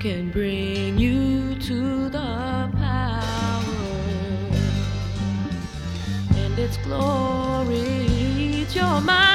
can bring you to the power and its glory. It's your mind.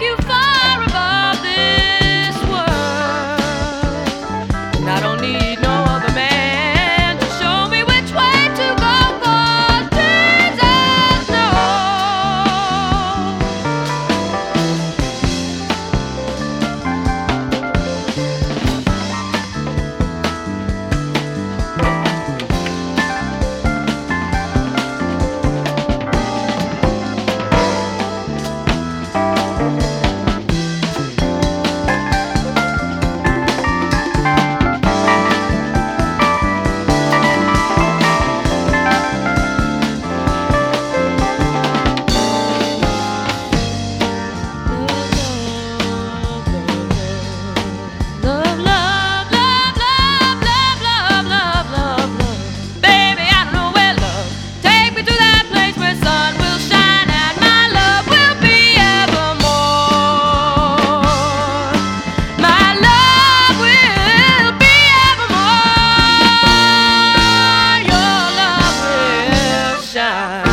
you for. viajar.